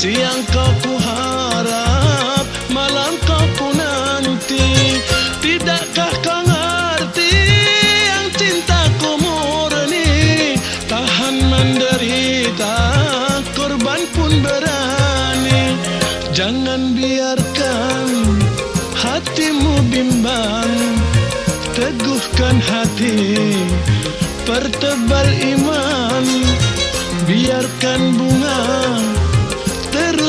Siang kau ku harap Malam kau ku nanti. Tidakkah kau ngerti Yang cintaku murni? Tahan menderita Korban pun berani. Jangan biarkan Hatimu bimbang Teguhkan hati Pertebal iman. Biarkan bunga Biarkan bunga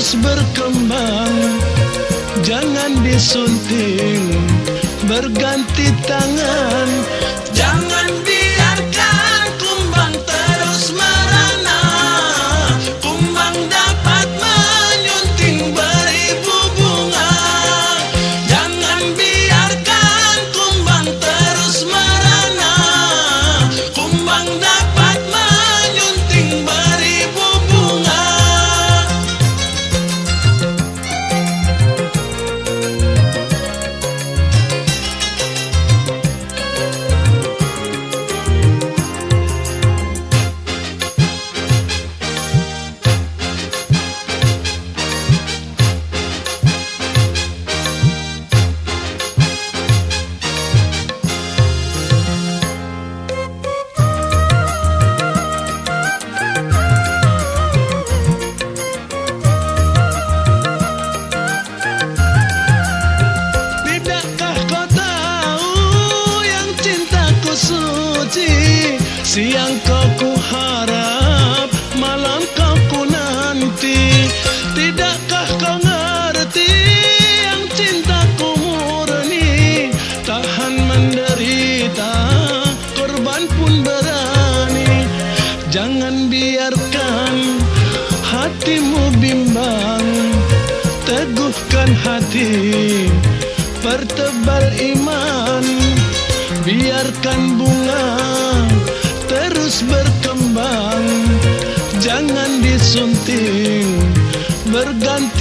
terus berkembang. Jangan disunting berganti tangan. Jangan biarkan Siang kau ku harap, malam kau ku nanti. Tidakkah kau ngerti yang cintaku murni? Tahan menderita, korban pun berani. Jangan biarkan hatimu bimbang. Teguhkan hati Pertebal iman. Biarkan bunga berkembang Jangan disunting Berganti tangan